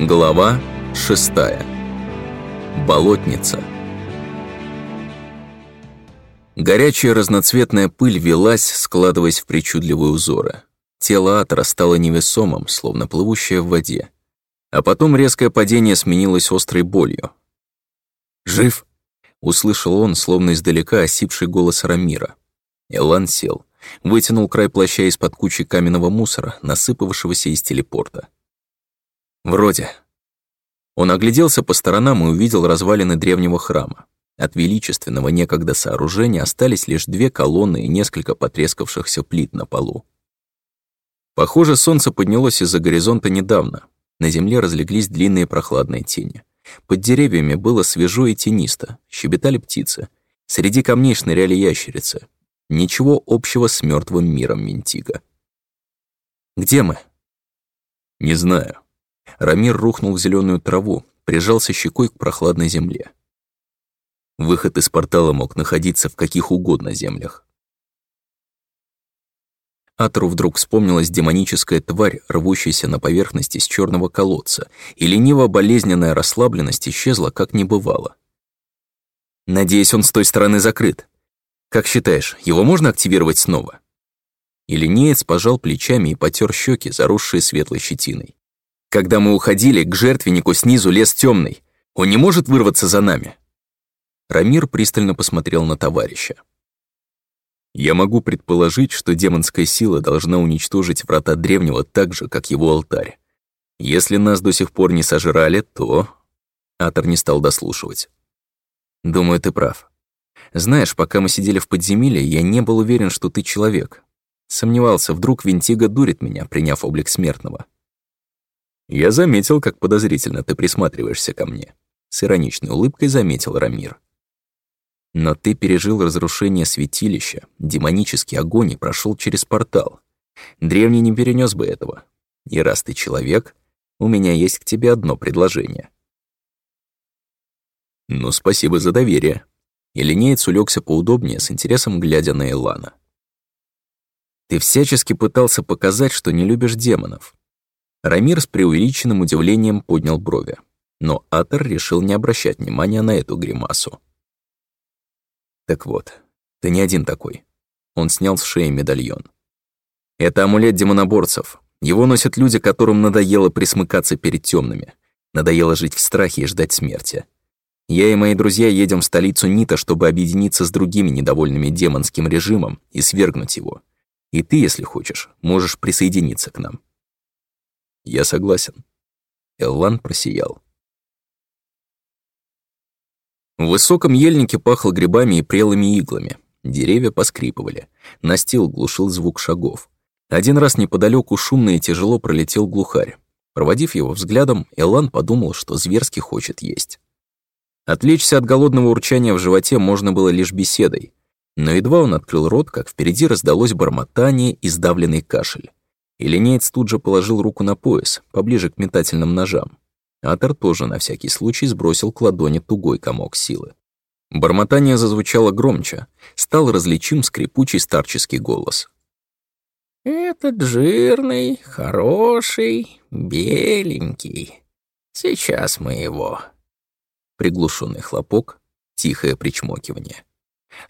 Глава 6. Болотница. Горячая разноцветная пыль велась, складываясь в причудливые узоры. Тело Атора стало невесомым, словно плывущее в воде. А потом резкое падение сменилось острой болью. «Жив?» — услышал он, словно издалека осипший голос Рамира. Элан сел, вытянул край плаща из-под кучи каменного мусора, насыпавшегося из телепорта. Вроде. Он огляделся по сторонам и увидел развалины древнего храма. От величественного некогда сооружения остались лишь две колонны и несколько потрескавшихся плит на полу. Похоже, солнце поднялось из-за горизонта недавно. На земле разлеглись длинные прохладные тени. Под деревьями было свежо и тенисто, щебетали птицы. Среди камней шныряли ящерицы. Ничего общего с мертвым миром Ментига. «Где мы?» «Не знаю», Рамир рухнул в зеленую траву, прижался щекой к прохладной земле. Выход из портала мог находиться в каких угодно землях. Атру вдруг вспомнилась демоническая тварь, рвущаяся на поверхности с черного колодца, и лениво-болезненная расслабленность исчезла, как не бывало. «Надеюсь, он с той стороны закрыт. Как считаешь, его можно активировать снова?» И линеец пожал плечами и потер щеки, заросшие светлой щетиной. Когда мы уходили, к жертвеннику снизу лес темный. Он не может вырваться за нами. Рамир пристально посмотрел на товарища. Я могу предположить, что демонская сила должна уничтожить врата древнего так же, как его алтарь. Если нас до сих пор не сожрали, то... Атор не стал дослушивать. Думаю, ты прав. Знаешь, пока мы сидели в подземелье, я не был уверен, что ты человек. Сомневался, вдруг Винтига дурит меня, приняв облик смертного. «Я заметил, как подозрительно ты присматриваешься ко мне», — с ироничной улыбкой заметил Рамир. «Но ты пережил разрушение святилища, демонический огонь и прошел через портал. Древний не перенес бы этого. И раз ты человек, у меня есть к тебе одно предложение». «Ну, спасибо за доверие». И линеец улегся поудобнее, с интересом глядя на Элана. «Ты всячески пытался показать, что не любишь демонов, Рамир с преувеличенным удивлением поднял брови. Но Атор решил не обращать внимания на эту гримасу. «Так вот, ты не один такой». Он снял с шеи медальон. «Это амулет демоноборцев. Его носят люди, которым надоело присмыкаться перед темными. Надоело жить в страхе и ждать смерти. Я и мои друзья едем в столицу Нита, чтобы объединиться с другими недовольными демонским режимом и свергнуть его. И ты, если хочешь, можешь присоединиться к нам. Я согласен. Эллан просиял. В высоком ельнике пахло грибами и прелыми иглами. Деревья поскрипывали. Настил глушил звук шагов. Один раз неподалеку шумно и тяжело пролетел глухарь. Проводив его взглядом, Элан подумал, что зверски хочет есть. Отвлечься от голодного урчания в животе можно было лишь беседой. Но едва он открыл рот, как впереди раздалось бормотание и сдавленный кашель. И линеец тут же положил руку на пояс, поближе к метательным ножам. Атор тоже на всякий случай сбросил к ладони тугой комок силы. Бормотание зазвучало громче, стал различим скрипучий старческий голос. «Этот жирный, хороший, беленький. Сейчас мы его...» Приглушенный хлопок, тихое причмокивание.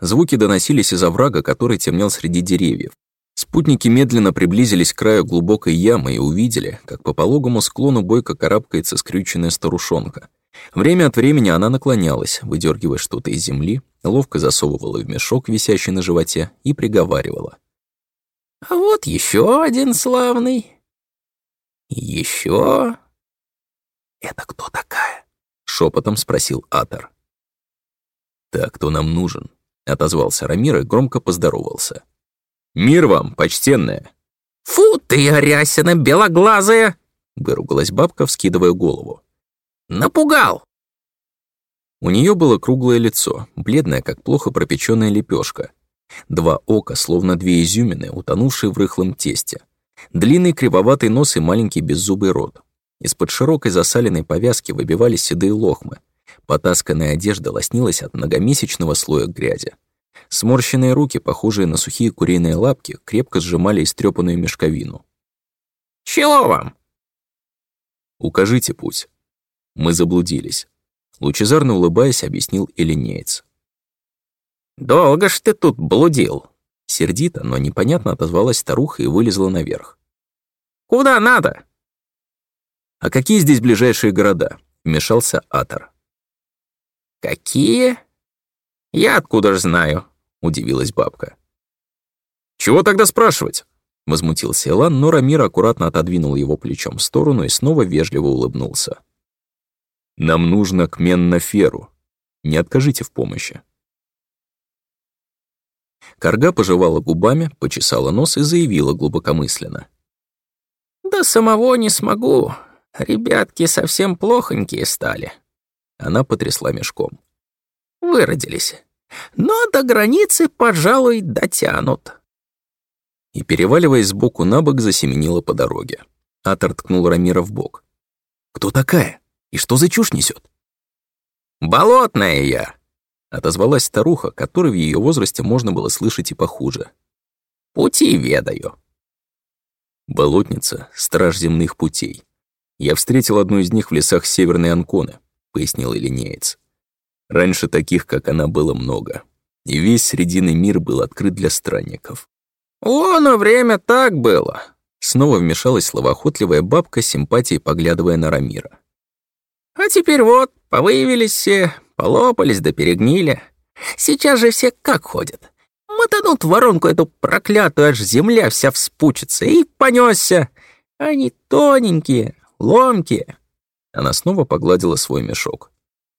Звуки доносились из оврага, который темнел среди деревьев, Спутники медленно приблизились к краю глубокой ямы и увидели, как по пологому склону бойко карабкается скрюченная старушонка. Время от времени она наклонялась, выдергивая что-то из земли, ловко засовывала в мешок, висящий на животе, и приговаривала. «А вот еще один славный. Еще. «Это кто такая?» — шепотом спросил Атор. «Так, кто нам нужен?» — отозвался Рамир и громко поздоровался. «Мир вам, почтенная!» «Фу ты, Арясина, белоглазая!» — выругалась бабка, вскидывая голову. «Напугал!» У нее было круглое лицо, бледное, как плохо пропеченная лепешка. Два ока, словно две изюмины, утонувшие в рыхлом тесте. Длинный кривоватый нос и маленький беззубый рот. Из-под широкой засаленной повязки выбивались седые лохмы. Потасканная одежда лоснилась от многомесячного слоя грязи. Сморщенные руки, похожие на сухие куриные лапки, крепко сжимали истрепанную мешковину. «Чего вам?» «Укажите путь». Мы заблудились. Лучезарно улыбаясь, объяснил Элинеец. «Долго ж ты тут блудил?» Сердито, но непонятно отозвалась старуха и вылезла наверх. «Куда надо?» «А какие здесь ближайшие города?» — вмешался Атор. «Какие? Я откуда ж знаю?» — удивилась бабка. «Чего тогда спрашивать?» — возмутился Элан, но Рамир аккуратно отодвинул его плечом в сторону и снова вежливо улыбнулся. «Нам нужно к Меннаферу. Не откажите в помощи». Карга пожевала губами, почесала нос и заявила глубокомысленно. «Да самого не смогу. Ребятки совсем плохонькие стали». Она потрясла мешком. «Выродились. Но до границы, пожалуй, дотянут». И, переваливаясь сбоку на бок, засеменила по дороге. Атор ткнул Рамира в бок. «Кто такая? И что за чушь несет? «Болотная я!» Отозвалась старуха, которой в ее возрасте можно было слышать и похуже. «Пути ведаю». Болотница — страж земных путей. Я встретил одну из них в лесах Северной Анконы, пояснил Илинеец. Раньше таких, как она, было много. И весь Срединный мир был открыт для странников. «Оно время так было», — снова вмешалась словоохотливая бабка, симпатией поглядывая на Рамира. «А теперь вот, повыявились все, Полопались да перегнили. Сейчас же все как ходят. Мотанут воронку эту проклятую, аж земля вся вспучится, и понесся. Они тоненькие, ломкие. Она снова погладила свой мешок.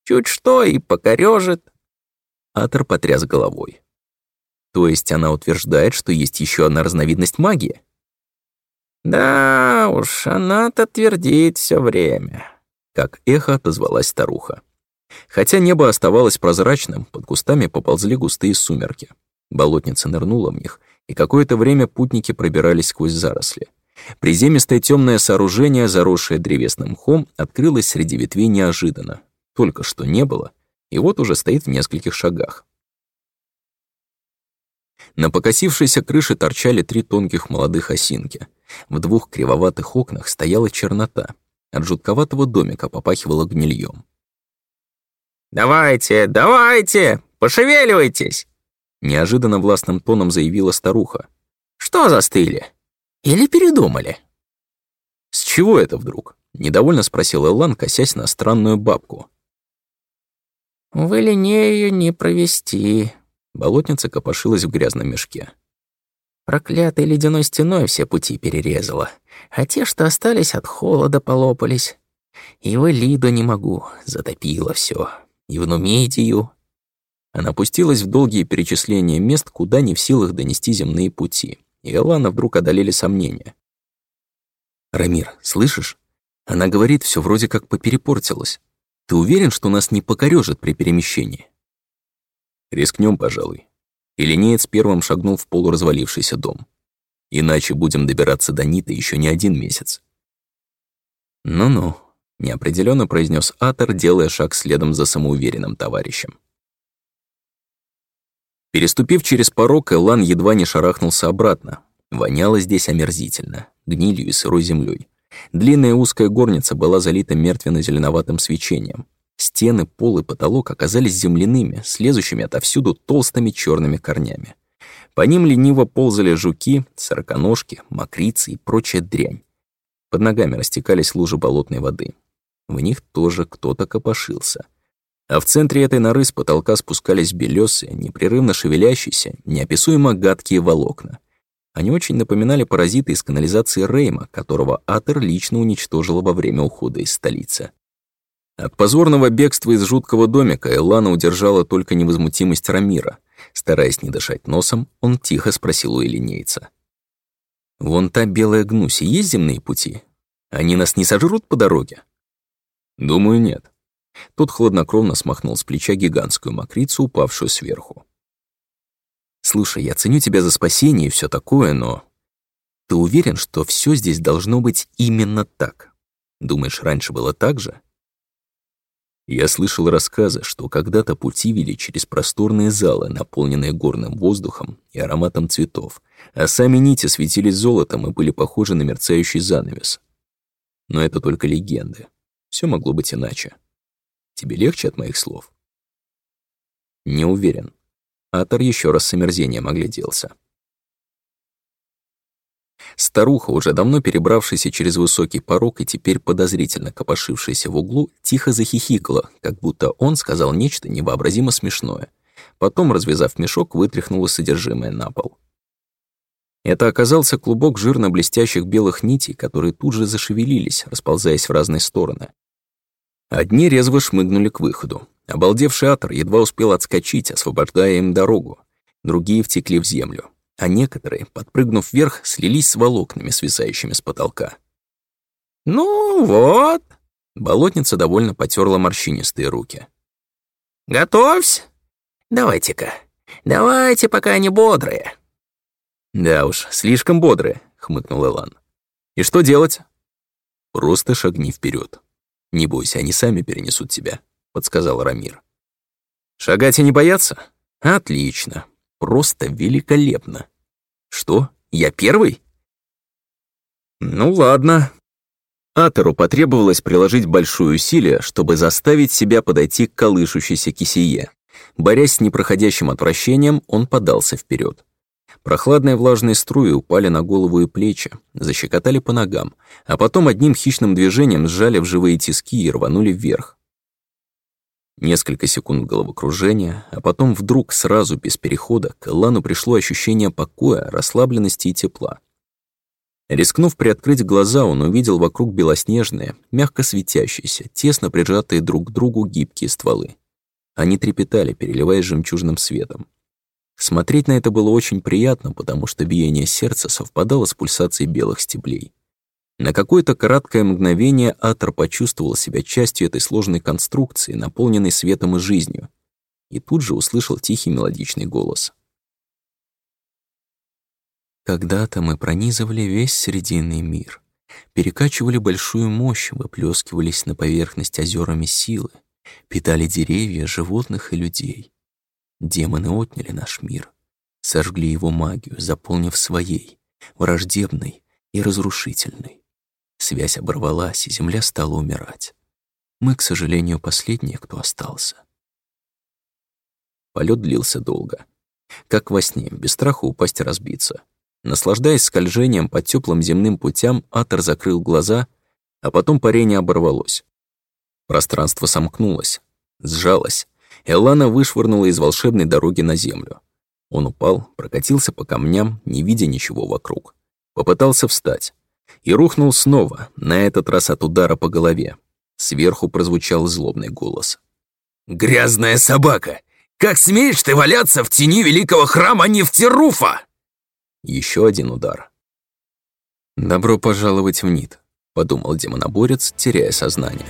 Чуть что и покорежит. Атор потряс головой. То есть она утверждает, что есть еще одна разновидность магии? Да уж, она-то твердит все время. Как эхо отозвалась старуха. Хотя небо оставалось прозрачным, под кустами поползли густые сумерки. Болотница нырнула в них, и какое-то время путники пробирались сквозь заросли. Приземистое темное сооружение, заросшее древесным мхом, открылось среди ветвей неожиданно. Только что не было, и вот уже стоит в нескольких шагах. На покосившейся крыше торчали три тонких молодых осинки. В двух кривоватых окнах стояла чернота. От жутковатого домика попахивало гнильем. «Давайте, давайте, пошевеливайтесь!» Неожиданно властным тоном заявила старуха. «Что застыли? Или передумали?» «С чего это вдруг?» — недовольно спросил Эллан, косясь на странную бабку. «В линею не провести», — болотница копошилась в грязном мешке. Проклятой ледяной стеной все пути перерезала, а те, что остались от холода, полопались. И в Элиду не могу, затопило все и в Нумедию. Она пустилась в долгие перечисления мест, куда не в силах донести земные пути, и Алана вдруг одолели сомнения. «Рамир, слышишь? Она говорит, все вроде как поперепортилось. Ты уверен, что нас не покорёжит при перемещении?» «Рискнем, пожалуй». И линеец первым шагнул в полуразвалившийся дом. «Иначе будем добираться до Нита еще не один месяц». «Ну-ну», неопределенно произнес Атор, делая шаг следом за самоуверенным товарищем. Переступив через порог, Элан едва не шарахнулся обратно. Воняло здесь омерзительно, гнилью и сырой землей. Длинная узкая горница была залита мертвенно-зеленоватым свечением. Стены, пол и потолок оказались земляными, слезущими отовсюду толстыми черными корнями. По ним лениво ползали жуки, сороконожки, мокрицы и прочая дрянь. Под ногами растекались лужи болотной воды. В них тоже кто-то копошился. А в центре этой норы с потолка спускались белесые, непрерывно шевелящиеся, неописуемо гадкие волокна. Они очень напоминали паразиты из канализации Рейма, которого Атер лично уничтожил во время ухода из столицы. От позорного бегства из жуткого домика Элана удержала только невозмутимость Рамира. Стараясь не дышать носом, он тихо спросил у элинейца. «Вон та белая гнусь, есть земные пути? Они нас не сожрут по дороге?» «Думаю, нет». Тот хладнокровно смахнул с плеча гигантскую мокрицу, упавшую сверху. «Слушай, я ценю тебя за спасение и все такое, но... Ты уверен, что все здесь должно быть именно так? Думаешь, раньше было так же?» Я слышал рассказы, что когда-то пути вели через просторные залы, наполненные горным воздухом и ароматом цветов, а сами нити светились золотом и были похожи на мерцающий занавес. Но это только легенды. Все могло быть иначе. Тебе легче от моих слов? Не уверен. Атор еще раз с омерзением огляделся. Старуха, уже давно перебравшаяся через высокий порог и теперь подозрительно копошившаяся в углу, тихо захихикала, как будто он сказал нечто невообразимо смешное. Потом, развязав мешок, вытряхнула содержимое на пол. Это оказался клубок жирно-блестящих белых нитей, которые тут же зашевелились, расползаясь в разные стороны. Одни резво шмыгнули к выходу. Обалдевший атор едва успел отскочить, освобождая им дорогу. Другие втекли в землю а некоторые, подпрыгнув вверх, слились с волокнами, свисающими с потолка. «Ну вот», — болотница довольно потерла морщинистые руки. «Готовься. Давайте-ка, давайте, пока они бодрые». «Да уж, слишком бодрые», — хмыкнул Элан. «И что делать?» «Просто шагни вперед. Не бойся, они сами перенесут тебя», — подсказал Рамир. «Шагать и не бояться? Отлично. Просто великолепно. Что, я первый? Ну ладно. Атеру потребовалось приложить большое усилие, чтобы заставить себя подойти к колышущейся кисее. Борясь с непроходящим отвращением, он подался вперед. Прохладные влажные струи упали на голову и плечи, защекотали по ногам, а потом одним хищным движением сжали в живые тиски и рванули вверх. Несколько секунд головокружения, а потом вдруг, сразу без перехода, к Эллану пришло ощущение покоя, расслабленности и тепла. Рискнув приоткрыть глаза, он увидел вокруг белоснежные, мягко светящиеся, тесно прижатые друг к другу гибкие стволы. Они трепетали, переливаясь жемчужным светом. Смотреть на это было очень приятно, потому что биение сердца совпадало с пульсацией белых стеблей. На какое-то краткое мгновение Атор почувствовал себя частью этой сложной конструкции, наполненной светом и жизнью, и тут же услышал тихий мелодичный голос. Когда-то мы пронизывали весь Срединный мир, перекачивали большую мощь, выплескивались на поверхность озерами силы, питали деревья, животных и людей. Демоны отняли наш мир, сожгли его магию, заполнив своей, враждебной и разрушительной. Связь оборвалась, и Земля стала умирать. Мы, к сожалению, последние, кто остался. Полет длился долго. Как во сне, без страха упасть и разбиться. Наслаждаясь скольжением по теплым земным путям, Атор закрыл глаза, а потом парение оборвалось. Пространство сомкнулось, сжалось. Эллана вышвырнула из волшебной дороги на землю. Он упал, прокатился по камням, не видя ничего вокруг. Попытался встать и рухнул снова, на этот раз от удара по голове. Сверху прозвучал злобный голос. «Грязная собака! Как смеешь ты валяться в тени великого храма Нефтеруфа?» Еще один удар. «Добро пожаловать в НИТ», — подумал демоноборец, теряя сознание.